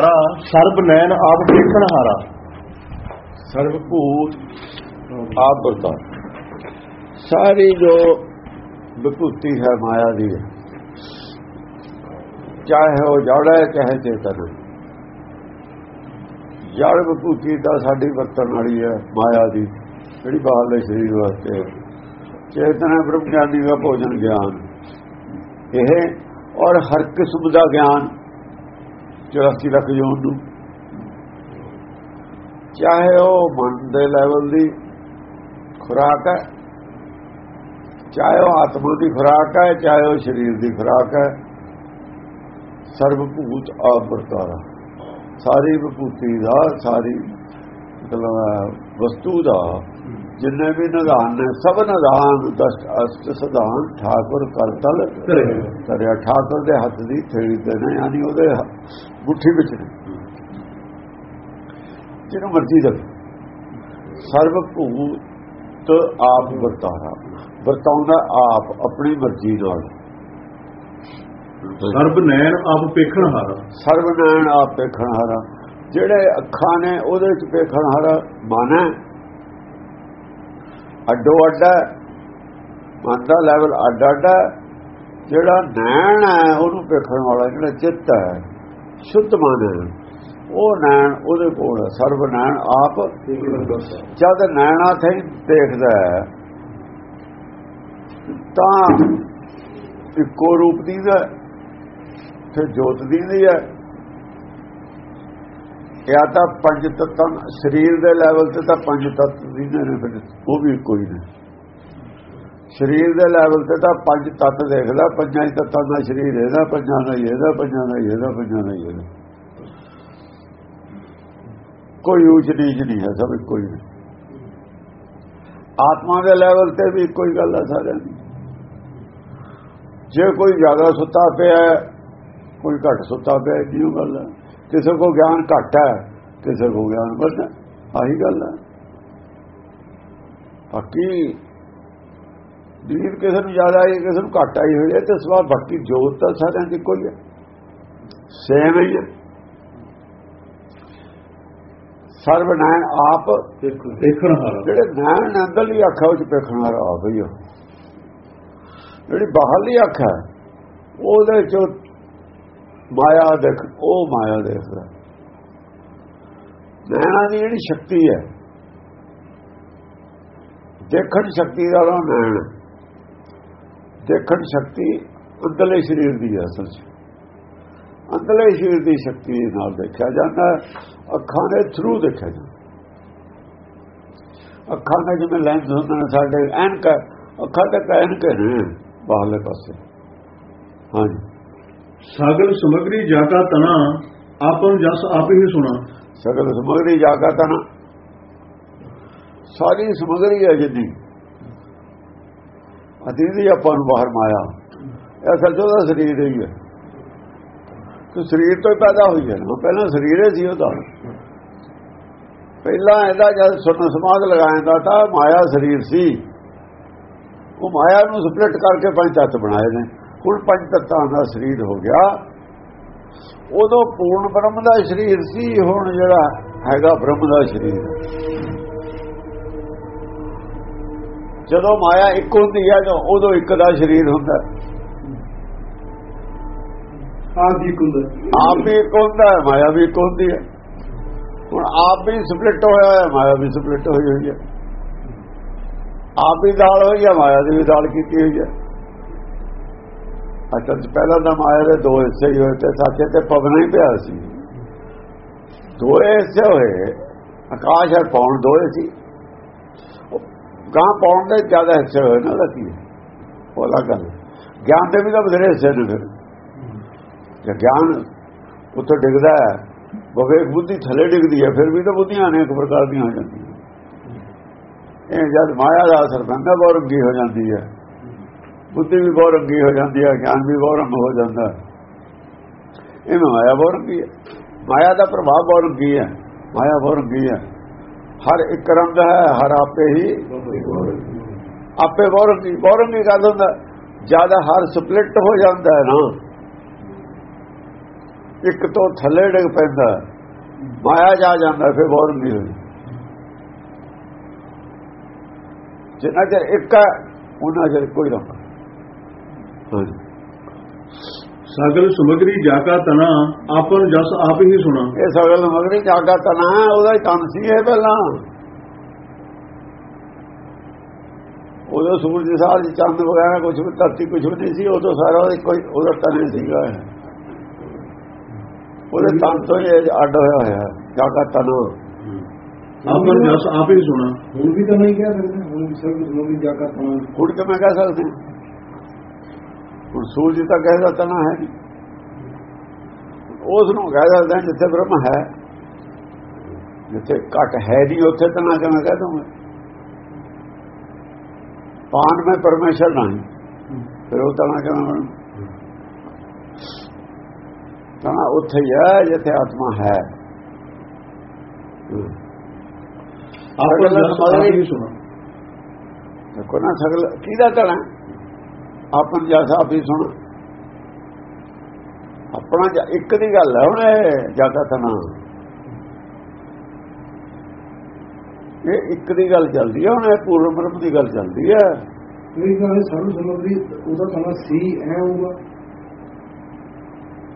ਹਾਰਾ, ਸਰਬ ਨੈਣ ਆਪ ਦੇਖਣ ਹਾਰਾ। ਸਰਬ ਭੂਤ ਆਪ ਬਰਤਾ ਸਾਰੀ ਜੋ ਵਿਭੂਤੀ ਹੈ ਮਾਇਆ ਦੀ ਹੈ ਚਾਹੇ ਉਹ ਜੜ ਹੈ, ਚਾਹੇ ਚੇਤਨ ਹੈ। ਜੜ ਵਿਭੂਤੀ ਦਾ ਸਾਡੀ ਵਰਤਣ ਵਾਲੀ ਹੈ, ਮਾਇਆ ਦੀ, ਜਿਹੜੀ ਬਾਹਰਲੇ ਸਰੀਰ ਵਾਸਤੇ ਚੇਤਨ ਹੈ, ਬ੍ਰਹਮ ਗਿਆਨੀ ਦਾ ਭੋਜਨ ਗਿਆਨ। ਇਹ ਔਰ ਹਰ ਕਿਸਮ ਦਾ ਗਿਆਨ 84 ਲੱਖ ਜੋਨ ਨੂੰ। ਚਾਹੇ ਉਹ ਮਨ ਦੇ ਲੈਵਲ ਦੀ ਖੁਰਾਕ ਹੈ, ਚਾਹੇ ਉਹ ਆਤਮਾ ਦੀ ਖੁਰਾਕ ਹੈ, ਚਾਹੇ ਉਹ ਸਰੀਰ ਦੀ ਖੁਰਾਕ ਹੈ ਸਰਬ ਭੂਤ ਆਪ ਸਾਰੀ ਵਿਭੂਤੀ ਦਾ, ਸਾਰੀ ਮਤਲਬ ਵਸਤੂ ਦਾ ਜਿੰਨੇ ਵੀ ਨਿਧਾਨ ਨੇ ਸਭ ਨਿਧਾਨ ਦਸ਼ਟ ਅਸ਼ਟ ਸਿਧਾਨ ਠਾਕੁਰ ਕਰਤਲ ਕਰਿਆ। ਠਾਕੁਰ ਦੇ ਹੱਥ ਦੀ ਥੇੜੀ ਤੇ ਨੇ ਯਾਨੀ ਉਹਦੇ ਮੁੱਠੀ ਵਿੱਚ ਨੇ। ਜਿਹਨੂੰ ਮਰਜ਼ੀ ਦੇ ਸਰਬ ਭੂਤ ਆਪ ਵਰਤਾਰਾ ਵਰਤਾਉਂਦਾ ਆਪ ਆਪਣੀ ਮਰਜ਼ੀ ਨਾਲ। ਸਰਬ ਨੈਣ ਆਪ ਪੇਖਣ ਹਾਰਾ। ਸਰਬ ਨੈਣ ਆਪ ਪੇਖਣ ਹਾਰਾ। ਜਿਹੜੇ ਅੱਖਾਂ ਨੇ ਉਹਦੇ ਵਿੱਚ ਪੇਖਣ ਹਾਰਾ ਮਨ। ਹੈ ਅੱਡੋ ਅੱਡਾ ਮਨ ਦਾ ਲੈਵਲ ਅੱਡ ਅੱਡਾ ਜਿਹੜਾ ਨੈਣ ਹੈ, ਉਹਨੂੰ ਪੇਖਣ ਵਾਲਾ ਜਿਹੜਾ ਚਿੱਤ ਹੈ, ਸ਼ੁੱਧ ਮਨ ਹੈ। ਉਹ ਨੈਣ ਉਹਦੇ ਕੋਲ ਸਰਬ ਨੈਣ ਆਪ ਜਦ ਨੈਣਾ ਤੇ ਦੇਖਦਾ ਤਾਂ ਇੱਕੋ ਰੂਪ ਦੀ ਦਾ ਤੇ ਜੋਤ ਦੀ ਦੀ ਹੈ। ਜਾਂ ਤਾਂ ਪੰਜ ਤੱਤਾਂ, ਸਰੀਰ ਦੇ ਲੈਵਲ ਤੇ ਤਾਂ ਪੰਜ ਤੱਤ ਦੀ ਨੇ ਫਿਰ, ਉਹ ਵੀ ਕੋਈ ਨਹੀਂ। ਸਰੀਰ ਦੇ ਲੈਵਲ ਤੇ ਤਾਂ ਪੰਜ ਤੱਤ ਦੇਖਦਾ ਪੰਜਾਂ ਹੀ ਤੱਤਾਂ ਦਾ ਸਰੀਰ, ਇਹਦਾ ਪੰਜਾਂ ਦਾ ਇਹਦਾ ਪੰਜਾਂ ਦਾ ਇਹਦਾ ਪੰਜਾਂ ਦਾ ਇਹਦਾ। ਕੋਈ ਉੱਚ ਨੀਚ ਨਹੀਂ ਹੈ, ਸਭ ਕੋਈ ਨਹੀਂ ਆਤਮਾ ਦੇ ਲੈਵਲ ਤੇ ਵੀ ਕੋਈ ਗੱਲ ਹੈ ਸਾਰਿਆਂ ਦੀ। ਜੇ ਕੋਈ ਜ਼ਿਆਦਾ ਸੁੱਤਾ ਪਿਆ ਕੋਈ ਘੱਟ ਸੁੱਤਾ ਪਿਆ ਕਿਉਂ ਗੱਲ ਹੈ ਕਿਸੇ ਕੋ ਗਿਆਨ ਘੱਟ ਹੈ ਕਿਸੇ ਕੋ ਗਿਆਨ ਵੱਧ ਹੈ। ਆਹੀ ਗੱਲ ਹੈ। ਬਾਕੀ ਦੀਰ ਕਿਸੇ ਨੂੰ ਜ਼ਿਆਦਾ ਆਈ ਕਿਸੇ ਨੂੰ ਘੱਟ ਆਈ ਹੋਈ ਹੈ ਤੇ ਸਵਾ ਬਾਕੀ ਜੋਤ ਤਾਂ ਸਾਰਿਆਂ ਦੀ ਕੋਈ ਹੈ ਸੇਮ ਹੀ ਹੈ। ਸਰਬ ਨਾਇਣ ਆਪ ਦੇਖਣ ਹਾਰਾ ਜਿਹੜੇ ਨਾਇਣ ਅੰਦਰਲੀ ਅੱਖ ਵਿੱਚ ਪੇਖਣ ਵਾਲਾ ਆਪ ਹੀ ਹੈ। ਜਿਹੜੀ ਬਾਹਰਲੀ ਅੱਖ ਹੈ ਉਹਦੇ ਚੋਂ ਮਾਇਆ ਦੇਖ, ਉਹ ਮਾਇਆ ਦੇਖਦਾ। ਨੈਣਾ ਦੀ ਜਿਹੜੀ ਸ਼ਕਤੀ ਹੈ, ਦੇਖਣ ਸ਼ਕਤੀ ਦਾ ਨਾਮ ਨੈਣ ਦੇਖਣ ਸ਼ਕਤੀ ਅੰਦਰਲੇ ਸਰੀਰ ਦੀ ਹੈ ਅਸਲ 'ਚ। ਅੰਦਰਲੇ ਸਰੀਰ ਦੀ ਸ਼ਕਤੀ ਨਾਲ ਦੇਖਿਆ ਜਾਂਦਾ ਅੱਖਾਂ ਦੇ ਥਰੂ ਦੇਖਿਆ ਜਾਂਦਾ ਅੱਖਾਂ ਦਾ ਜਿਵੇਂ ਲੈਂਸ ਹੁੰਦਾ ਨੇ ਸਾਡੇ, ਐਨਕ ਅੱਖਾਂ ਦੇ ਐਨਕ ਨੇ, ਬਾਹਰਲੇ ਪਾਸੇ। ਹਾਂਜੀ। ਸਗਲ ਸਮਗਰੀ ਜਾਗਾ ਤਣਾ ਆਪਨ ਜਸ ਆਪ ਹੀ ਸੁਣਾ। ਸਗਲ ਸਮਗਰੀ ਜਾਗਾ ਤਨਾ। ਸਾਰੀ ਸਮਗਰੀ ਹੈ ਜਿੱਦੀ ਅਤੀਦੀ ਆਪਾਂ ਨੂੰ ਬਾਹਰ ਮਾਇਆ। ਇਹ ਸੱਚੋ ਦਾ ਸਰੀਰ ਹੀ ਹੈ। ਤੇ ਸਰੀਰ ਤੋਂ ਪੈਦਾ ਹੋਈ ਹੈ ਨਾ। ਪਹਿਲਾਂ ਸਰੀਰ ਹੀ ਸੀ ਉਹਦਾ। ਪਹਿਲਾਂ ਇਹਦਾ ਜਦ ਸੁਣ ਸਮਾਗ ਲਗਾਇਆ ਤਾਂ ਮਾਇਆ ਸਰੀਰ ਸੀ। ਉਹ ਮਾਇਆ ਨੂੰ ਸਪਲਿਟ ਕਰਕੇ ਪੰਜ ਤੱਤ ਬਣਾਏ ਨੇ। ਹੁਣ ਪੰਜ ਤੱਤਾਂ ਦਾ ਸਰੀਰ ਹੋ ਗਿਆ। ਉਦੋਂ ਪੂਰਨ ਬ੍ਰਹਮ ਦਾ ਸਰੀਰ ਸੀ ਹੁਣ ਜਿਹੜਾ ਹੈਗਾ ਬ੍ਰਹਮ ਦਾ ਸਰੀਰ। ਜਦੋਂ ਮਾਇਆ ਇੱਕ ਹੁੰਦੀ ਹੈ ਤਾਂ ਉਦੋਂ ਇੱਕ ਦਾ ਸਰੀਰ ਹੁੰਦਾ। ਆਪ ਹੀ ਕੁੰਦ ਆਪ ਵੀ ਇੱਕ ਹੁੰਦਾ ਮਾਇਆ ਵੀ ਇੱਕ ਹੁੰਦੀ ਹੈ ਹੁਣ ਆਪ ਵੀ ਸਪਲਿਟ ਹੋਇਆ ਹੈ ਮਾਇਆ ਵੀ ਸਪਲਿਟ ਹੋਈ ਹੋਈ ਹੈ ਆਪ ਵੀ ਦਾਲ ਹੋਈ ਹੈ ਮਾਇਆ ਦੀ ਵੀ ਦਾਲ ਕੀਤੀ ਹੋਈ ਹੈ ਅਸਲ ਪਹਿਲਾਂ ਤਾਂ ਮਾਇਆ ਦੇ ਦੋ ਹਿੱਸੇ ਹੀ ਹੋਏ ਤੇ ਸਾਥੇ ਤੇ ਪਵਨਾ ਹੀ ਪਿਆ ਸੀ। ਦੋ ਹਿੱਸੇ ਹੋਏ, ਆਕਾਸ਼ ਹੈ ਪੌਣ ਦੋਏ ਸੀ। ਗਾਂ ਪੌਣ ਦੇ ਜ਼ਿਆਦਾ ਹਿੱਸੇ ਹੋਏ ਨਾ ਲੱਗੀ। ਉਹ ਅਲੱਗ ਗੱਲ। ਗਿਆਨ ਦੇ ਵੀ ਤਾਂ ਬਥੇਰੇ ਹਿੱਸੇ ਨੇ ਫਿਰ। ਜੇ ਗਿਆਨ ਉੱਥੇ ਡਿੱਗਦਾ ਹੈ ਵਿਵੇਕ ਬੁੱਧੀ ਥੱਲੇ ਡਿੱਗਦੀ ਹੈ, ਫਿਰ ਵੀ ਤਾਂ ਬੁੱਧੀਆਂ ਅਨੇਕ ਪ੍ਰਕਾਰ ਦੀਆਂ ਹੋ ਜਾਂਦੀਆਂ। ਇਹ ਜਦ ਮਾਇਆ ਦਾ ਅਸਰ ਪੈਂਦਾ ਬਹੁਤ ਹੋ ਜਾਂਦੀ ਹੈ। ਬੁੱਧੀ ਵੀ ਬਹੁਤ ਰੰਗੀ ਹੋ ਜਾਂਦੀ ਹੈ, ਗਿਆਨ ਵੀ ਬਹੁਤ ਰੰਗ ਹੋ ਜਾਂਦਾ ਇਹ ਮਾਇਆ ਬਹੁਤ ਰੰਗੀ ਹੈ। ਮਾਇਆ ਦਾ ਪ੍ਰਭਾਵ ਬਹੁਤ ਰੰਗੀ ਹੈ। ਮਾਇਆ ਬਹੁਤ ਰੰਗੀ ਹੈ। ਹਰ ਇੱਕ ਰੰਗ ਹੈ, ਹਰ ਆਪੇ ਹੀ ਆਪੇ ਬਹੁਤ ਰੰਗੀ ਬਹੁਤ ਰੰਗੀ ਗੱਲ ਹੁੰਦਾ ਜ਼ਿਆਦਾ ਹਰ ਸਪਲਿਟ ਹੋ ਜਾਂਦਾ ਹੈ ਨਾ। ਇੱਕ ਤੋਂ ਥੱਲੇ ਡਿੱਗ ਪੈਂਦਾ ਮਾਇਆ ਜਾ ਜਾਂਦਾ ਫਿਰ ਬੋਰ ਨਹੀਂ ਹੋਈ ਜਿੰਨਾ ਚਿਰ ਇੱਕ ਹੈ ਉਹਨਾਂ ਚਿਰ ਕੋਈ ਨਾ ਹਾਂਜੀ ਸਗਲ ਸਮਗਰੀ ਜਾਕਾ ਤਨਾ ਆਪਨ ਜਸ ਆਪ ਹੀ ਸੁਣਾ। ਇਹ ਸਗਲ ਮਗਰੀ ਜਾਗਾ ਤਨਾ ਉਹਦਾ ਹੀ ਤਨ ਸੀ ਇਹ ਪਹਿਲਾਂ। ਉਹਦਾ ਸੂਰਜ ਸਾਲ ਚੰਦ ਵਗੈਰਾ ਕੁਝ ਵੀ ਧਰਤੀ ਕੁਝ ਵੀ ਨਹੀਂ ਸੀ ਉਦੋਂ ਸਾਰਾ ਉਹਦਾ ਕੋਈ ਉਹਦਾ ਤਨ ਹੀ ਸੀਗਾ ਉਹਦੇ ਤਨ ਤੋਂ ਹੀ ਇਹ ਅੱਡ ਹੋਇਆ ਹੋਇਆ ਜਾਗਾ ਤਨ। ਆਪਨ ਜਸ ਆਪ ਹੀ ਸੁਣਾ। ਹੁਣ ਵੀ ਤਾਂ ਨਹੀਂ ਕਹਿ ਸਕਦੇ ਹੁਣ ਵੀ ਸਭ ਨੂੰ ਵੀ ਜਾ ਕਰ ਤਾਂ ਹੁਣ ਕਿ ਮੈਂ ਕਹਿ ਸਕਦੇ? ਹਾਂ? ਹੁਣ ਸੂਰਜ ਤਾਂ ਕਹਿਦਾ ਤਨਾ ਹੈ ਉਸ ਨੂੰ ਕਹਿ ਸਕਦੇ ਹਾਂ ਜਿੱਥੇ ਬ੍ਰਹਮ ਹੈ। ਜਿੱਥੇ ਘਟ ਹੈ ਨਹੀਂ ਉੱਥੇ ਤਨਾ ਕਿਵੇਂ ਕਹਿ ਦੂੰਗਾ ਪਾਨ ਮੈਂ ਪਰਮੇਸ਼ਰ ਨਹੀਂ ਫਿਰ ਉਹ ਤਨਾ ਕਿਵੇਂ ਬਣ ਤਨਾ ਉੱਥੇ ਹੀ ਹੈ ਜਿੱਥੇ ਆਤਮਾ ਹੈ। ਆਪਨ ਜਸ ਆਪ ਹੀ ਸੁਣਾ। ਦੇਖੋ ਨਾ ਸਗਲ ਕਿਹਦਾ ਤਣਾ ਆਪਨ ਜੈਸਾ ਵੀ ਸੁਣ। ਆਪਣਾ ਇੱਕ ਦੀ ਗੱਲ ਹੈ ਹੁਣ ਇਹ ਜਾਗਾ ਤਨਾ ਇਹ ਇੱਕ ਦੀ ਗੱਲ ਚੱਲਦੀ ਹੈ ਹੁਣ ਇਹ ਪੂਰਨ ਬ੍ਰਹਮ ਦੀ ਗੱਲ ਚੱਲਦੀ ਹੈ। ਮੇਰੀ ਗੱਲ ਸਰਵ ਸਮਗਰੀ ਉਹਦਾ ਤਾਂ ਸੀ ਐ ਹੋਊਗਾ।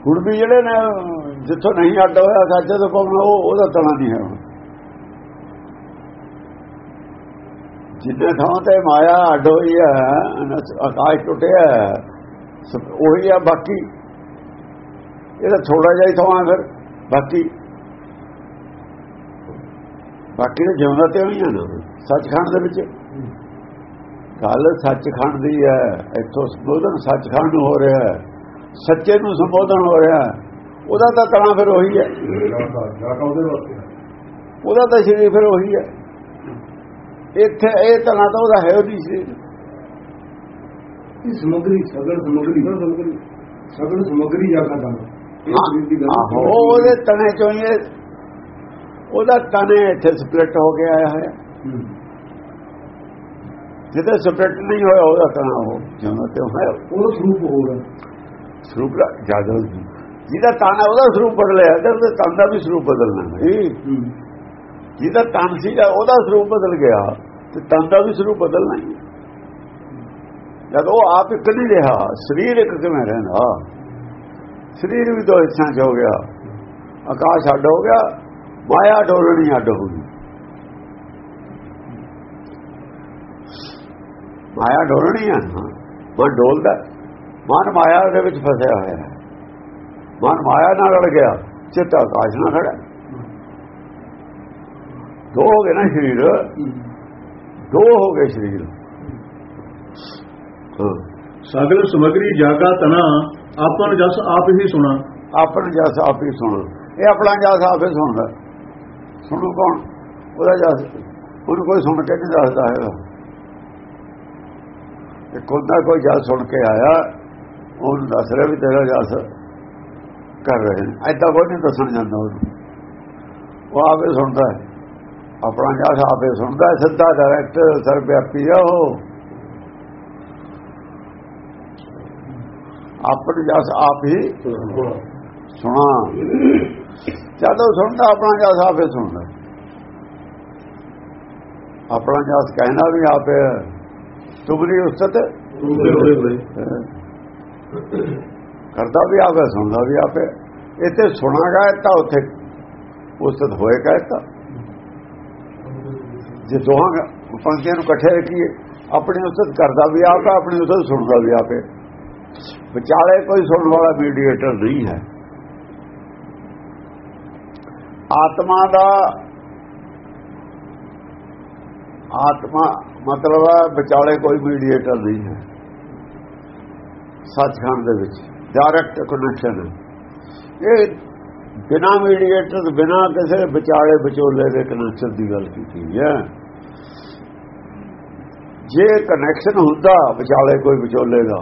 ਹੁਣ ਵੀ ਜਿਹੜੇ ਨੇ ਜਿੱਥੋਂ ਨਹੀਂ ਅੱਡ ਹੋਇਆ ਸੱਚੇ ਤੋਂ ਪਾਉਣਾ ਉਹ ਉਹਦਾ ਤਣਾ ਨਹੀਂ ਹੈ ਜਿੰਨੇ ਥਾਂ ਤੇ ਮਾਇਆ ਅੱਡ ਹੋਈ ਹੈ ਆਕਾਸ਼ ਟੁੱਟਿਆ ਉਹੀ ਆ ਬਾਕੀ। ਇਹਦਾ ਥੋੜਾ ਜਿਹਾ ਹੀ ਥਾਂ ਫਿਰ ਬਾਕੀ। ਬਾਕੀ ਤਾਂ ਜਿਉਂਦਾ ਤੇ ਹੋਈ ਨਾ ਸੱਚਖੰਡ ਦੇ ਵਿੱਚ। ਗੱਲ ਸੱਚਖੰਡ ਦੀ ਹੈ ਇੱਥੋਂ ਸੰਬੋਧਨ ਸੱਚਖੰਡ ਨੂੰ ਹੋ ਰਿਹਾ ਹੈ ਸੱਚੇ ਨੂੰ ਸੰਬੋਧਨ ਹੋ ਰਿਹਾ ਉਹਦਾ ਤਾਂ ਤਣਾ ਫਿਰ ਉਹੀ ਹੈ। ਉਹਦਾ ਤਾਂ ਸ਼ਰੀਰ ਫਿਰ ਉਹੀ ਹੈ। ਇੱਥੇ ਇਹ ਤਣਾ ਤਾਂ ਉਹਦਾ ਹੈ ਉਹਦੀ ਸ਼ਰੀਰ ਇਹ ਸਮਗਰੀ ਸਗਲ ਸਮਗਰੀ। ਨਾ ਸਮਗਰੀ। ਸਗਲ ਸਮਗਰੀ ਜਾਕਾ ਤਾਂ ਇਹ ਸਰੀਰ ਦੀ ਗੱਲ ਆਹੋ ਉਹਦੇ ਤਣੇ ਚੋਂ ਹੀ ਇਹ- ਉਹਦਾ ਤਣੇ ਇੱਥੇ ਸਪਲਿਟ ਹੋ ਕੇ ਆਇਆ ਹੈ। ਹੂੰ। ਜਿੱਥੇ ਸਪਲਿਟ ਨਹੀਂ ਹੋਇਆ ਉਹਦਾ ਤਣਾ ਉਹ ਜਿਵੇਂ ਤੇ ਹੋਇਆ ਉਹਦਾ ਸਰੂਪ ਹੈ। ਸਰੂਪ ਦਾ ਜ਼ਿਆਦਾ ਜਿਹਦਾ ਤਨ ਹੈ ਉਹਦਾ ਸਰੂਪ ਬਦਲਿਆ। ਤੇ ਉਹਦੇ ਤਨ ਦਾ ਵੀ ਸਰੂਪ ਬਦਲਣਾ ਹੂੰ। ਜਿਹਦਾ ਤਨ ਸੀਗਾ, ਉਹਦਾ ਸਰੂਪ ਬਦਲ ਗਿਆ ਤੇ ਤਨ ਦਾ ਵੀ ਸਰੂਪ ਬਦਲਣਾ ਹੀ ਜਦ ਉਹ ਆਪ ਇੱਕ ਨਹੀਂ ਰਿਹਾ, ਸਰੀਰ ਇੱਕ ਕਿਵੇਂ ਰਹਿੰਦਾ? ਸਰੀਰ ਵੀ ਦੋ ਹਿੱਸਿਆਂ 'ਚ ਹੋ ਗਿਆ। ਆਕਾਸ਼ ਅੱਡ ਹੋ ਗਿਆ, ਮਾਇਆ ਡੋਲਣੀ ਅੱਡ ਹੋ ਗਈ। ਮਾਇਆ ਡੋਲਣੀ ਹੈ। ਮਨ ਡੋਲਦਾ ਮਨ ਮਾਇਆ ਦੇ ਵਿੱਚ ਫਸਿਆ ਹੋਇਆ ਹੈ। ਮਨ ਮਾਇਆ ਨਾਲ ਰਲ ਗਿਆ, ਚਿੱਤ ਆਕਾਸ਼ ਨਾਲ ਖੜਾ ਦੋ ਹੋ ਗਏ ਨਾ ਸਰੀਰ। ਦੋ ਹੋ ਗਏ ਸਰੀਰ। ਹਾਂ। ਸਗਲ ਸਮਗਰੀ ਜਾਕਾ ਤਨਾ ਆਪਨ ਜਸ ਆਪ ਹੀ ਸੁਣਾ। ਆਪਣ ਜਸ ਆਪ ਹੀ ਸੁਣ। ਇਹ ਆਪਣਾ ਜਸ ਆਪੇ ਸੁਣਦਾ। ਸੁਣੂ ਕੌਣ? ਉਹਦਾ ਜਸ ਉਹਨੂੰ ਕੋਈ ਸੁਣ ਕੇ ਨਹੀਂ ਦੱਸਦਾ ਹੈਗਾ। ਇੱਕ ਹੁੰਦਾ ਕੋਈ ਜਸ ਸੁਣ ਕੇ ਆਇਆ ਉਹਨੂੰ ਦੱਸ ਰਿਹਾ ਵੀ ਤੇਰਾ ਜਸ ਕਰ ਰਹੇ ਐਦਾਂ ਕੋਈ ਨਹੀਂ ਦੱਸਣ ਜਾਂਦਾ ਉਹਨੂੰ। ਉਹ ਆਪੇ ਸੁਣਦਾ ਹੈ। ਆਪਣਾ ਜਸ ਆਪੇ ਸੁਣਦਾ, ਸਿੱਧਾ ਡਾਇਰੈਕਟ ਸਰਵਿਆਪੀ ਆ ਉਹ। ਆਪਣ ਜਸ ਆਪ ਹੀ ਸੁਣਾ। ਜਦੋਂ ਸੁਣਦਾ, ਆਪਣਾ ਜਸ ਆਪੇ ਸੁਣਦਾ। ਆਪਣਾ ਜਸ ਕਹਿਣਾ ਵੀ ਆਪੇ ਹੈ। ਤੁਮਰੀ ਉਸਤਤ ਕਰਦਾ ਵੀ ਆਪੇ ਸੁਣਦਾ ਵੀ ਆਪੇ ਇੱਥੇ ਸੁਣਾਗਾ ਤਾਂ ਉੱਥੇ ਉਸਤਤ ਹੋਏਗਾ ਤਾਂ। ਜੇ ਦੋਹਾਂ ਪੰਕਤੀਆਂ ਨੂੰ ਇਕੱਠੇ ਰੱਖੀਏ, ਆਪਣੀ ਉਸਤ ਕਰਦਾ ਵੀ ਆਪ ਹੈ, ਆਪਣੀ ਉਸਤ ਸੁਣਦਾ ਵੀ ਆਪੇ ਵਿਚਾਲੇ ਕੋਈ ਸੁਣਨ ਵਾਲਾ ਮੀਡੀਏਟਰ ਨਹੀਂ ਹੈ। ਆਤਮਾ ਦਾ ਆਤਮਾ ਮਤਲਬ ਹੈ ਵਿਚਾਲੇ ਕੋਈ ਮੀਡੀਏਟਰ ਨਹੀਂ ਹੈ। ਸੱਚਖੰਡ ਦੇ ਵਿੱਚ ਡਾਇਰੈਕਟ ਕਨੈਕਸ਼ਨ ਹੈ। ਇਹ ਬਿਨਾ ਮੀਡੀਏਟਰ ਬਿਨਾ ਕਿਸੇ ਵਿਚਾਲੇ ਵਿਚੋਲੇ ਦੇ ਕਨੈਕਸ਼ਨ ਦੀ ਗੱਲ ਕੀਤੀ ਹੈ। ਜੇ ਕਨੈਕਸ਼ਨ ਹੁੰਦਾ ਵਿਚਾਲੇ ਕੋਈ ਵਿਚੋਲੇ ਦਾ,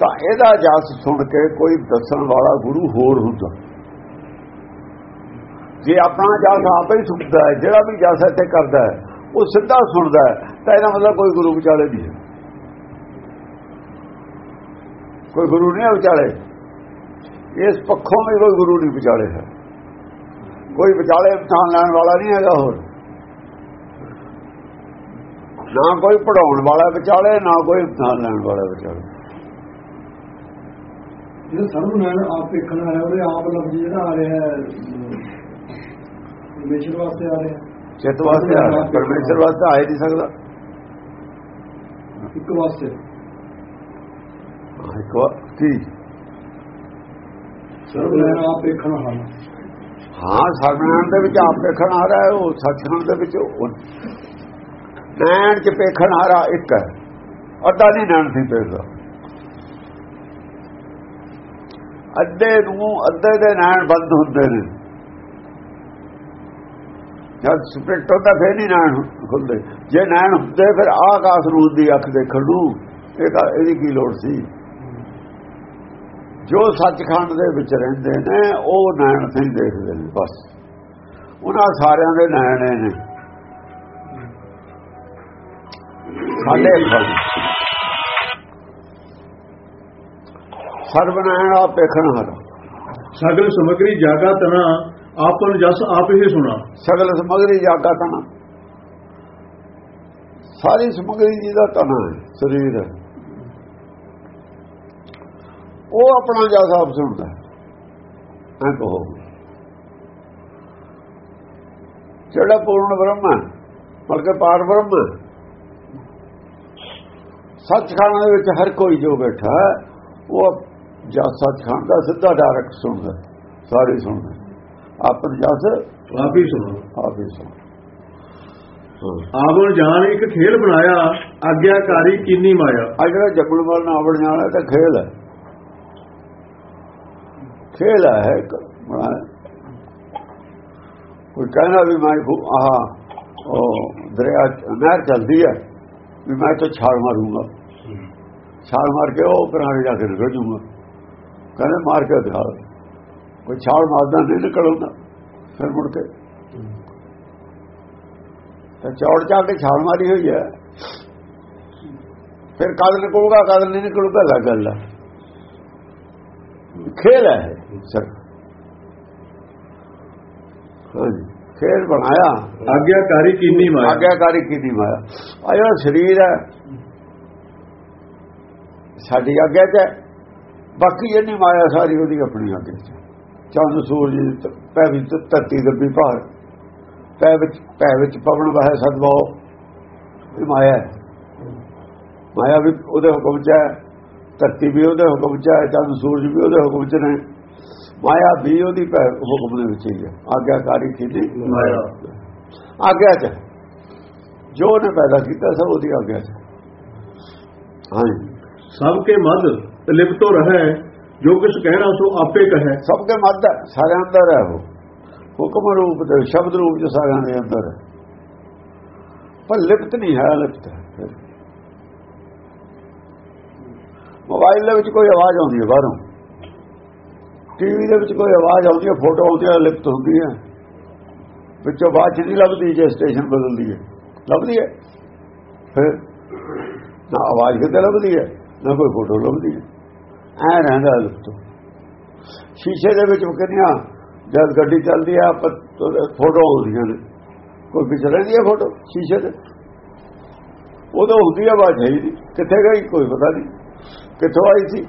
ਤਾਂ ਇਹਦਾ ਜਸ ਸੁਣ ਕੇ ਕੋਈ ਦੱਸਣ ਵਾਲਾ ਗੁਰੂ ਹੋਰ ਹੁੰਦਾ। ਜੇ ਆਪਣਾ ਜਸ ਆਪੇ ਹੀ ਸੁਣਦਾ ਹੈ, ਜਿਹੜਾ ਵੀ ਜਸ ਇੱਥੇ ਕਰਦਾ ਹੈ, ਉਹ ਸਿੱਧਾ ਸੁਣਦਾ ਹੈ, ਤਾਂ ਇਹਦਾ ਮਤਲਬ ਕੋਈ ਗੁਰੂ ਵਿਚਾਲੇ ਨਹੀਂ ਹੈ। ਕੋਈ ਗੁਰੂ ਨਹੀਂ ਹੈ ਵਿਚਾਲੇ। ਇਸ ਪੱਖੋਂ ਵੀ ਕੋਈ ਗੁਰੂ ਨਹੀਂ ਵਿਚਾਲੇ ਹੈ। ਕੋਈ ਵਿਚਾਲੇ ਇਮਤਿਹਾਨ ਲੈਣ ਵਾਲਾ ਨਹੀਂ ਹੈਗਾ ਹੋਰ। ਨਾ ਕੋਈ ਪੜਾਉਣ ਵਾਲਾ ਵਿਚਾਲੇ ਨਾ ਕੋਈ ਇਮਤਿਹਾਨ ਲੈਣ ਵਾਲਾ ਵਿਚਾਲੇ। ਜਿਹੜਾ ਸਰਬ ਨਾਮ ਆਪ ਆ ਰਿਹਾ ਉਹਦੇ ਆਪ ਲਫ਼ਜ਼ ਜਿਹੜਾ ਆ ਰਿਹਾ ਹੈ ਪਰਮੇਸ਼ਰ ਵਾਸਤੇ ਆ ਰਿਹਾ। ਚਿੱਤ ਵਾਸਤੇ ਆ ਰਿਹਾ, ਪਰਮੇਸ਼ਰ ਵਾਸਤੇ ਆ ਹੀ ਨਹੀਂ ਸਕਦਾ। ਇੱਕ ਵਾਸਤੇ। ਇੱਕ ਵਾਰ ਕੀ ਆਪ ਵੇਖਣ ਹਾਲ ਹਾਂ ਸਤਨਾਮ ਦੇ ਵਿੱਚ ਆਪ ਵੇਖਣ ਆ ਰਿਹਾ ਉਹ ਸੱਚਖੰਡ ਦੇ ਵਿੱਚ ਨੈਣ ਚ ਵੇਖਣ ਆ ਰਿਹਾ ਇੱਕ। ਹੈ ਅੱਧਾ ਨਹੀਂ ਨੈਣ ਸੀ ਵੇਖਦਾ ਅੱਧੇ ਨੂੰ ਅੱਧੇ ਦੇ ਨੈਣ ਬੰਦ ਹੁੰਦੇ ਨੇ। ਜਦ ਸਪਿਰਟ ਹੁੰਦਾ, ਫੇਰ ਨਹੀਂ ਨੈਣ ਖੁੱਲਦੇ ਜੇ ਨੈਣ ਹੁੰਦੇ, ਫਿਰ ਆਕਾਸ਼ ਨੂੰ ਦੀ ਅੱਖ ਦੇਖਣ ਨੂੰ। ਇਹ ਤਾਂ- ਇਹਦੀ ਕੀ ਲੋੜ ਸੀ? ਜੋ ਸੱਚਖੰਡ ਦੇ ਵਿੱਚ ਰਹਿੰਦੇ ਨੇ ਉਹ ਨੈਣ ਸਿੰਘ ਦੇਖਦੇ ਨੇ ਬਸ। ਉਹਨਾਂ ਸਾਰਿਆਂ ਦੇ ਨੈਣ ਨੇ। ਸਾਡੇ ਸਰਬ ਨੈਣ ਆਪ ਵੇਖਣ ਹਾਰਾ। ਸਗਲ ਸਮਗਰੀ ਜਾਗਾ ਤਨਾ ਆਪਨ ਜਸ ਆਪ ਹੀ ਸੁਣਾ। ਸਗਲ ਸਮਗਰੀ ਜਾਗਾ ਤਣਾ ਸਾਰੀ ਸਮਗਰੀ ਜੀ ਦਾ ਤਣਾ ਹੈ ਸਰੀਰ ਹੈ। ਉਹ ਆਪਣਾ ਜਸ ਆਪ ਸੁਣਦਾ ਹੈ ਐ ਕਹੋ ਜਿਹੜਾ ਪੂਰਨ ਬ੍ਰਹਮ ਹੈ ਬਲਕਿ ਪਾਰ ਬ੍ਰਹਮ ਹੈ ਸੱਚਖੰਡ ਦੇ ਵਿੱਚ ਹਰ ਕੋਈ ਜੋ ਬੈਠਾ ਹੈ ਉਹ ਜਸ ਸੱਚਖੰਡ ਦਾ ਸਿੱਧਾ ਡਾਇਰੈਕਟ ਸੁਣਦਾ ਸਾਰੇ ਸੁਣਦਾ ਆਪਣ ਜਸ ਆਪ ਹੀ ਸੁਣਾ ਆਪ ਹੀ ਸੁਣਦਾ ਆਵਣ ਜਾਣ ਇੱਕ ਖੇਲ ਬਣਾਇਆ ਆਗਿਆਕਾਰੀ ਕੀਨੀ ਮਾਇਆ ਆ ਜਿਹੜਾ ਜੰਗਲ ਵੱਲ ਨਾ ਆਵਣ ਜਾਣਾ ਤਾਂ ਖੇਲ ਹੈ ਖੇਲ ਹੈ ਇੱਕ ਬੜਾ ਕੋਈ ਕਹਿੰਦਾ ਵੀ ਮੈਂ ਖੂ- ਆਹ ਉਹ ਦਰਿਆ ਚ- ਨਹਿਰ ਚਲਦੀ ਹੈ ਵੀ ਮੈਂ ਤਾਂ ਛਾਲ ਮਾਰੂੰਗਾ ਛਾਲ ਮਾਰ ਕੇ ਉਹ ਕਿਨਾਰੇ ਜਾ ਕੇ ਨਿਕਲ ਜੂਗਾ ਕਹਿੰਦੇ ਮਾਰ ਕੇ ਦਿਖਾ ਕੋਈ ਛਾਲ ਮਾਰਦਾ ਨਹੀਂ ਨਿਕਲਦਾ ਫਿਰ ਮੁੜ ਕੇ ਤਾਂ ਚੌੜ ਚਾ ਕੇ ਛਾਲ ਮਾਰੀ ਹੋਈ ਹੈ ਫਿਰ ਕਦ ਨਿਕਲੂਗਾ ਕਦ ਨਹੀਂ ਨਿਕਲੂਗਾ ਲੱਗ ਗੱਲ ਹੈ ਖੇਲ ਹੈ ਸਰ ਖੇਲ ਬਣਾਇਆ। ਆਗਿਆਕਾਰੀ ਕੀਨੀ ਮਾਇਆ। ਆਗਿਆਕਾਰੀ ਕੀਤੀ ਮਾਇਆ। ਆ ਜਿਹੜਾ ਸਰੀਰ ਹੈ ਸਾਡੀ ਆਗਿਆ ਚ ਹੈ। ਬਾਕੀ ਜਿੰਨੀ ਮਾਇਆ ਸਾਰੀ ਉਹਦੀ ਆਪਣੀ ਆਗਿਆ ਚ ਹੈ। ਚੰਦ ਸੂਰਜ ਪੈ ਵਿੱਚ ਧਰਤੀ ਦੱਬੀ ਭਾਰ। ਪੈ ਵਿੱਚ ਪੈ ਵਿੱਚ ਪਵਨ ਵਹੈ ਸਦਭਾਉ ਇਹ ਮਾਇਆ ਹੈ। ਮਾਇਆ ਵੀ ਉਹਦੇ ਹੁਕਮ ਚ ਹੈ। ਧਰਤੀ ਵੀ ਉਹਦੇ ਹੁਕਮ ਚ ਹੈ ਚੰਦ ਸੂਰਜ ਵੀ ਉਹਦੇ ਹੁਕਮ ਚ ਨੇ। ਮਾਇਆ ਵੀ ਉਹਦੀ ਹੁਕਮ ਦੇ ਵਿੱਚ ਹੀ ਹੈ। ਆਗਿਆਕਾਰੀ ਕੀਤੀ। ਮਾਇਆ। ਆਗਿਆ ਚ। ਜੋ ਉਹਨੇ ਪੈਦਾ ਕੀਤਾ ਸਭ ਉਹਦੀ ਆਗਿਆ ਚ। ਹੈ। ਹਾਂਜੀ ਸਭ ਕੇ ਮਦ ਲਿਪਤੋ ਰਹੈ ਜੋ ਕਿਸ ਕਹਿਣਾ ਸੋ ਆਪੇ ਕਹੈ। ਸਭ ਕੇ ਹੈ ਸਾਰਿਆਂ ਅੰਦਰ ਹੈ ਉਹ। ਹੁਕਮ ਰੂਪ ਤੇ ਸ਼ਬਦ ਰੂਪ ਚ ਸਾਰਿਆਂ ਦੇ ਅੰਦਰ ਪਰ ਲਿਪਤ ਨਹੀਂ ਹੈ ਲਿਪਤ ਹੈ ਮੋਬਾਈਲ ਦੇ ਵਿੱਚ ਕੋਈ ਆਵਾਜ਼ ਆਉਂਦੀ ਹੈ ਬਾਹਰੋਂ। ਟੀਵੀ ਦੇ ਵਿੱਚ ਕੋਈ ਆਵਾਜ਼ ਆਉਂਦੀ ਹੈ, ਫੋਟੋ ਆਉਂਦੀ ਹੈ, ਲਿਪਤ ਹੁੰਦੀ ਹੈ। ਵਿੱਚੋਂ ਬਾਅਦ ਚ ਨਹੀਂ ਲੱਭਦੀ ਜੇ ਸਟੇਸ਼ਨ ਬਦਲਦੀ ਹੈ। ਲੱਭਦੀ ਹੈ। ਫਿਰ ਨਾ ਆਵਾਜ਼ ਕਿਤੇ ਲੱਭਦੀ ਹੈ, ਨਾ ਕੋਈ ਫੋਟੋ ਲੱਭਦੀ ਹੈ। ਐ ਰਹਿੰਦਾ ਲਿਪਤ ਸ਼ੀਸ਼ੇ ਦੇ ਵਿੱਚ ਕਿੰਨੀਆਂ ਜਦ ਗੱਡੀ ਚੱਲਦੀ ਆ ਫੋਟੋ ਆਉਂਦੀਆਂ ਨੇ। ਕੋਈ ਵਿੱਚ ਰਹਿੰਦੀ ਹੈ ਫੋਟੋ ਸ਼ੀਸ਼ੇ ਤੇ ਉਦੋਂ ਹੁੰਦੀ ਆ ਆਵਾਜ਼ ਹੈ ਨਹੀਂ। ਕਿੱਥੇ ਗਈ? ਕੋਈ ਪਤਾ ਨਹੀਂ। ਕਿੱਥੋਂ ਆਈ ਸੀ?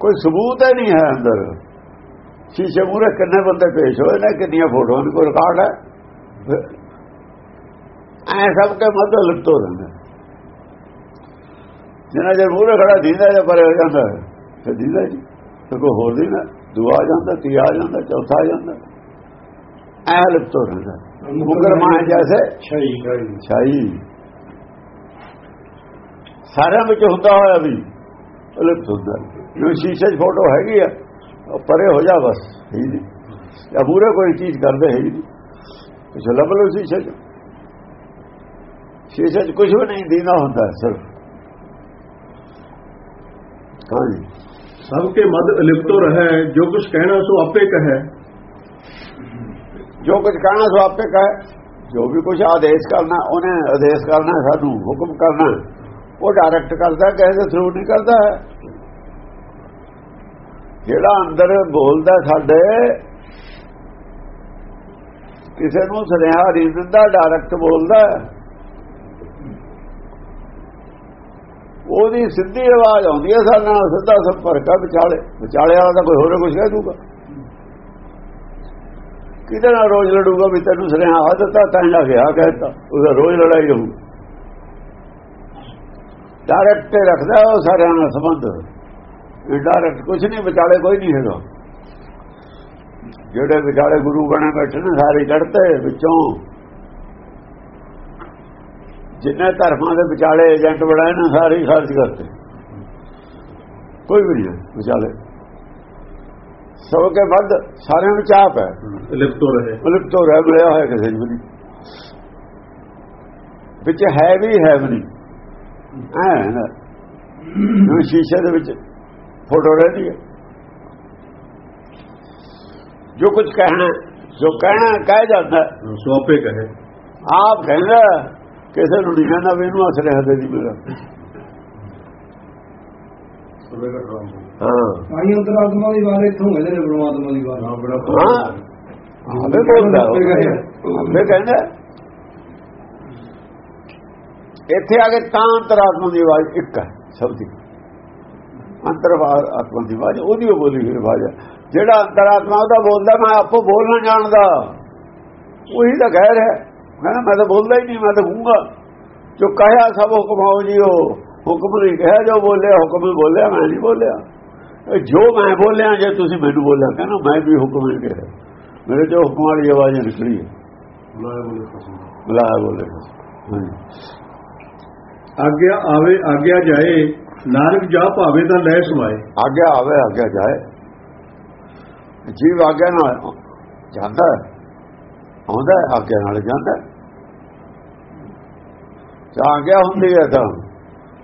ਕੋਈ ਸਬੂਤ ਹੀ ਨਹੀਂ ਹੈ ਅੰਦਰ। ਸ਼ੀਸ਼ੇ ਮੂਰੇ ਕਿੰਨੇ ਬੰਦੇ ਪੇਸ਼ ਹੋਏ ਨੇ ਕਿੰਨੀਆਂ ਫੋਟੋਆਂ ਨੇ ਕੋਈ ਰਿਕਾਰਡ ਹੈ? ਐ ਸਭ ਕੇ ਮੱਧ ਲਿਪਤੋ ਰਹਿੰਦਾ ਜਿੰਨਾ ਜੇ ਮੂਰੇ ਖੜਾ ਦੀਦਾ ਜਾਂ ਪਰੇ ਹੋ ਜਾਂਦਾ ਤੇ ਦੀਦਾ ਜੀ ਤੇ ਕੋਈ ਹੋਰ ਦੀ ਨਾ ਦੁਆ ਜਾਂਦਾ ਤੀ ਆ ਜਾਂਦਾ ਚੌਥਾ ਆ ਜਾਂਦਾ। ਐ ਲਿਪਤੋ ਰਹਿੰਦਾ। ਮੁਕਰ ਮਾਂ ਜੈਸੇ ਛਈ। ਛਾਈ। ਸਾਰਿਆਂ ਵਿੱਚ ਹੁੰਦਾ ਹੋਇਆ ਵੀ ਲਿਪਤ ਹੁੰਦਾ ਜੋ ਸ਼ੀਸ਼ੇ 'ਚ ਫੋਟੋ ਹੈਗੀ ਆ ਉਹ ਪਰੇ ਹੋ ਜਾ ਬਸ ਹੈ ਹੀ ਨਹੀਂ ਜਾਂ ਪੂਰੇ ਕੋਈ ਚੀਜ਼ ਕਰਦੇ ਹੈ ਹੀ ਨਹੀਂ ਕੁਛ ਲੱਭ ਲਓ ਸ਼ੀਸ਼ੇ 'ਚ ਸ਼ੀਸ਼ੇ 'ਚ ਕੁਝ ਵੀ ਨਹੀਂ ਦੀਨਾ ਹੁੰਦਾ ਸਿਰਫ ਹਾਂਜੀ ਸਭ ਕੇ ਮਦ ਲਿਪਤੋ ਰਹੈ ਜੋ ਕੁਛ ਕਹਿਣਾ ਸੋ ਆਪੇ ਕਹੈ ਜੋ ਕੁਝ ਕਹਿਣਾ ਸੋ ਆਪੇ ਕਹੇ ਜੋ ਵੀ ਕੁਝ ਆਦੇਸ਼ ਕਰਨਾ ਉਹਨੇ ਆਦੇਸ਼ ਕਰਨਾ ਸਾਨੂੰ ਹੁਕਮ ਕਰਨਾ ਉਹ ਡਾਇਰੈਕਟ ਕਰਦਾ ਕਿਸੇ ਦੇ ਥਰੂ ਨਹੀਂ ਕਰਦਾ। ਜਿਹੜਾ ਅੰਦਰ ਬੋਲਦਾ ਸਾਡੇ, ਕਿਸੇ ਨੂੰ ਸੁਨੇਹਾ ਨਹੀਂ ਦਿੰਦਾ ਡਾਇਰੈਕਟ ਬੋਲਦਾ। ਉਹਦੀ ਸਿੱਧੀ ਆਵਾਜ਼ ਆਉਂਦੀ ਹੈ ਸਾਡੇ ਨਾਲ, ਸਿੱਧਾ ਸੰਪਰਕ ਹੈ ਵਿਚਾਲੇ। ਵਿਚਾਲੇ ਵਾਲਾ ਤਾਂ ਕੋਈ ਹੋਰ ਕੁਝ ਕਹਿ ਦੂਗਾ। ਕਿਹਦੇ ਨਾਲ ਰੋਜ਼ ਲੜੂਗਾ ਵੀ ਤੈਨੂੰ ਸੁਨੇਹਾ ਆ ਦਿੱਤਾ ਤੈਨੂੰ ਜਾ ਕੇ ਆ ਕਹਿਤਾ ਉਹਦਾ ਰੋਜ਼ ਲੜਾਈ ਰਹੂ ਡਾਇਰੈਕਟ ਰੱਖਦਾ ਉਹ ਸਾਰਿਆਂ ਨਾਲ ਸੰਬੰਧ। ਇਨਡਾਇਰੈਕਟ ਕੁਝ ਨਹੀਂ ਵਿਚਾਲੇ ਕੋਈ ਨਹੀਂ ਹੈਗਾ। ਜਿਹੜੇ ਵਿਚਾਲੇ ਗੁਰੂ ਬਣੇ ਬੈਠੇ ਨੇ ਸਾਰੇ ਚੜਤੇ ਵਿੱਚੋਂ। ਜਿੰਨੇ ਧਰਮਾਂ ਦੇ ਵਿਚਾਲੇ ਏਜੰਟ ਬਣਾਏ ਨੇ ਸਾਰੇ ਹੀ ਖਰਚ ਕਰਤੇ। ਕੋਈ ਵੀ ਨਹੀਂ ਵਿਚਾਲੇ। ਸਭ ਕੇ ਵੱਧ ਸਾਰਿਆਂ ਵਿੱਚ ਆਪ ਹੈ ਲਿਪਤ ਹੋ ਰਹੇ। ਮਤਲਬ ਤੋਂ ਰਹਿ ਮਿਲਿਆ ਹੋਇਆ ਕਿਸੇ ਨੂੰ ਨਹੀਂ। ਵਿੱਚ ਹੈ ਵੀ ਹੈ ਵੀ ਨਹੀਂ। ਐ ਨਾ ਜਿਵੇਂ ਸ਼ੀਸ਼ੇ ਦੇ ਵਿੱਚ ਫੋਟੋ ਰਹਿੰਦੀ ਹੈ। ਜੋ ਕੁਝ ਕਹਿਣਾ ਜੋ ਕਹਿਣਾ ਕਹਿ ਜਾਂਦਾ। ਸਵਾਪੇ ਕਹੇ। ਆਪ ਕਹਿੰਦਾ ਕਿਸੇ ਨੂੰ ਨਹੀਂ ਕਹਿੰਦਾ ਵੀ ਇਹਨੂੰ ਅਸਰੇ ਹੱਦੇ ਦੀ ਮੇਰਾ ਹਾਂ ਸਾਈ ਅੰਤਰਾਤਮਾ ਦੀ ਵਾਰ ਇੱਥੋਂ ਮਿਲਦੇ ਨੇ ਪਰਮਾਤਮਾ ਦੀ ਵਾਰ। ਹਾਂ ਬੜਾ ਹਾਂ। ਬੋਲਦਾ ਉਹ। ਆਪੇ ਕਹਿੰਦਾ। ਇੱਥੇ ਆ ਕੇ ਤਾਂ ਅੰਤਰਾਤਮਾ ਦੀ ਆਵਾਜ਼ ਇੱਕ ਹੈ ਸਭ ਦੀ। ਅੰਤਰਾਤਮਾ ਦੀ ਆਵਾਜ਼ ਉਹਦੀ ਬੋਲੀ ਹੋਈ ਆਵਾਜ਼ ਹੈ। ਜਿਹੜਾ ਅੰਤਰਾਤਮਾ ਉਹਦਾ ਬੋਲਦਾ ਮੈਂ ਆਪੋ ਬੋਲਣਾ ਜਾਣਦਾ। ਉਹੀ ਤਾਂ ਕਹਿ ਰਿਹਾ ਕਹਿੰਦਾ ਮੈਂ ਤਾਂ ਬੋਲਦਾ ਹੀ ਨਹੀਂ ਮੈਂ ਤਾਂ ਕਹੂੰਗਾ। ਜੋ ਕਹਿਆ ਸਭ ਹੁਕਮ ਹੋ ਜੀਓ। ਹੁਕਮ ਨਹੀਂ ਕਿਹਾ ਜੋ ਬੋਲਿਆ ਹੁਕਮ ਹੀ ਬੋਲਿਆ ਮੈਂ ਨਹੀਂ ਬੋਲਿਆ। ਜੋ ਮੈਂ ਬੋਲਿਆ ਜੇ ਤੁਸੀਂ ਮੈਨੂੰ ਬੋਲਿਆ ਕਹਿੰਦਾ ਮੈਂ ਵੀ ਹੁਕਮ ਹੀ ਕਿਹਾ ਮੇਰੇ ਜੋ ਹੁਕਮ ਵਾਲੀ ਆਵਾਜ਼ ਨਿਕਲੀ ਹੈ। ਬੁਲਾਇਆ ਬੋਲੇ ਹਾਂਜੀ। ਆਗਿਆ ਆਵੇ, ਆਗਿਆ ਜਾਏ, ਨਾਨਕ ਜਾ ਭਾਵੇ ਤਾਂ ਲੈ ਸਮਾਏ। ਆਗਿਆ ਆਵੇ, ਆਗਿਆ ਜਾਏ। ਜੀਵ ਆਗਿਆ ਨਾਲ ਜਾਂਦਾ ਆਉਂਦਾ ਆਗਿਆ ਨਾਲ ਜਾਂਦਾ ਜਾਂ ਆਗਿਆ ਹੁੰਦੀ ਹੈ ਤਾਂ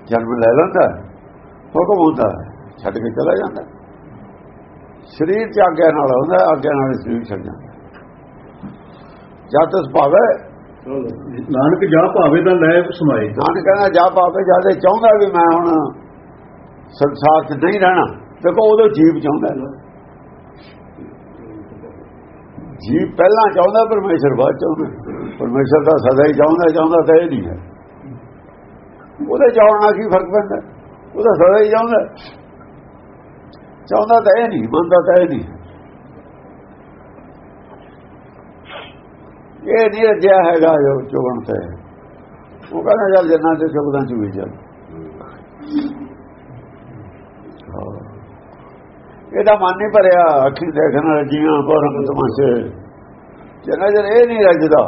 ਜਨਮ ਲੈ ਲੈਂਦਾ ਹੁਕਮ ਹੁੰਦਾ ਛੱਡ ਕੇ ਚਲਾ ਜਾਂਦਾ ਸਰੀਰ ਚ ਆਗਿਆ ਨਾਲ ਆਉਂਦਾ ਆਗਿਆ ਨਾਲ ਸਰੀਰ ਛੱਡ ਜਾਂਦਾ ਜਦ ਤਸ ਭਾਵੇ ਨਾਨਕ ਜਾ ਭਾਵੇ ਤਾਂ ਲੈ ਸਮਾਏ ਨਾਨਕ ਕਹਿੰਦਾ, ਜਾ ਪਾਵੇ ਜਾਦੇ ਚਾਹੁੰਦਾ ਵੀ ਮੈਂ ਹੁਣ ਸੰਸਾਰ 'ਚ ਨਹੀਂ ਰਹਿਣਾ। ਦੇਖੋ ਉਦੋਂ ਜੀਵ ਚਾਹੁੰਦਾ। ਹੈ। ਜੀਵ ਪਹਿਲਾਂ ਚਾਹੁੰਦਾ, ਪਰਮੇਸ਼ਰ ਬਾਅਦ ਚਾਹੁੰਦਾ। ਪਰਮੇਸ਼ਰ ਦਾ ਸਦਾ ਹੀ ਚਾਹੁੰਦਾ ਚਾਹੁੰਦਾ ਤਾਂ ਇਹ ਨਹੀਂ ਹੈ। ਉਹਦੇ ਚਾਹਣ ਨਾਲ ਕੀ ਫ਼ਰਕ ਪੈਂਦਾ? ਉਹਦਾ ਸਦਾ ਹੀ ਚਾਹੁੰਦਾ। ਚਾਹੁੰਦਾ ਤਾਂ ਇਹ ਨਹੀਂ, ਮੰਨਦਾ ਤਾਂ ਇਹ ਨਹੀਂ। ਇਹ ਨਹੀਂ ਰੱਜਿਆ ਹੈਗਾ ਜੋ ਚੁਗਣ ਤੇ। ਉਹ ਕਹਿੰਦਾ ਚੱਲ ਜੰਨਾਂ ਤੇ ਚੁਗਦਾਂ ਚ ਵੀ ਚੱਲ। ਇਹਦਾ ਮਨ ਨਹੀਂ ਭਰਿਆ ਅੱਖੀ ਦੇਖਣ ਰੱਜੀਆਂ ਕੋਰਮ ਤਮਾਸ਼ੇ। ਜਿੰਨਾ ਚਿਰ ਇਹ ਨਹੀਂ ਰੱਜਦਾ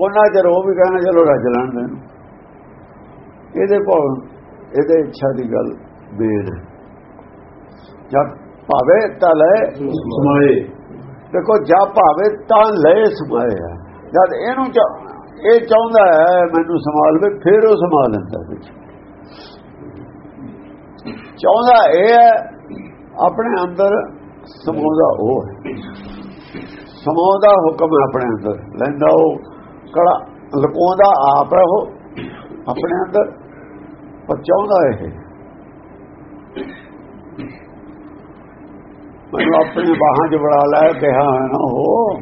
ਉਹਨਾਂ ਚਿਰ ਉਹ ਵੀ ਕਹਿਣਾ ਚਲੋ ਰੱਜ ਲੈਣ ਦੇ। ਇਹਦੇ ਭਾਵ ਇਹਦੇ ਇੱਛਾ ਦੀ ਗੱਲ ਹੈ। ਜਦ ਭਾਵੇ ਤਾਂ ਲੈ ਸਮਾਏ। ਦੇਖੋ, ਜਾ ਭਾਵੇ ਤਾਂ ਲਏ ਸਮਾਇਆ ਜਦ ਇਹਨੂੰ ਇਹ ਚਾਹੁੰਦਾ ਹੈ, ਮੈਨੂੰ ਸੰਭਾਲਵੇ ਫਿਰ ਉਹ ਸੰਭਾਲ ਲੈਂਦਾ ਵਿੱਚ ਚਾਹੁੰਦਾ ਇਹ ਹੈ, ਆਪਣੇ ਅੰਦਰ ਸਮਾਉਂਦਾ ਉਹ ਹੈ। ਸਮਾਉਂਦਾ ਹੁਕਮ ਹੈ ਆਪਣੇ ਅੰਦਰ। ਲੈਂਦਾ ਉਹ ਕੜਾ ਲਪਾਉਂਦਾ ਆਪ ਹੈ ਉਹ ਆਪਣੇ ਅੰਦਰ। ਪਰ ਚਾਹੁੰਦਾ ਇਹ ਮੈਨੂੰ ਆਪਣੀ ਬਾਹਾਂ 'ਚ ਬੜਾ ਲੈ ਕਿਹਾ ਹੈ। ਨਾ ਉਹ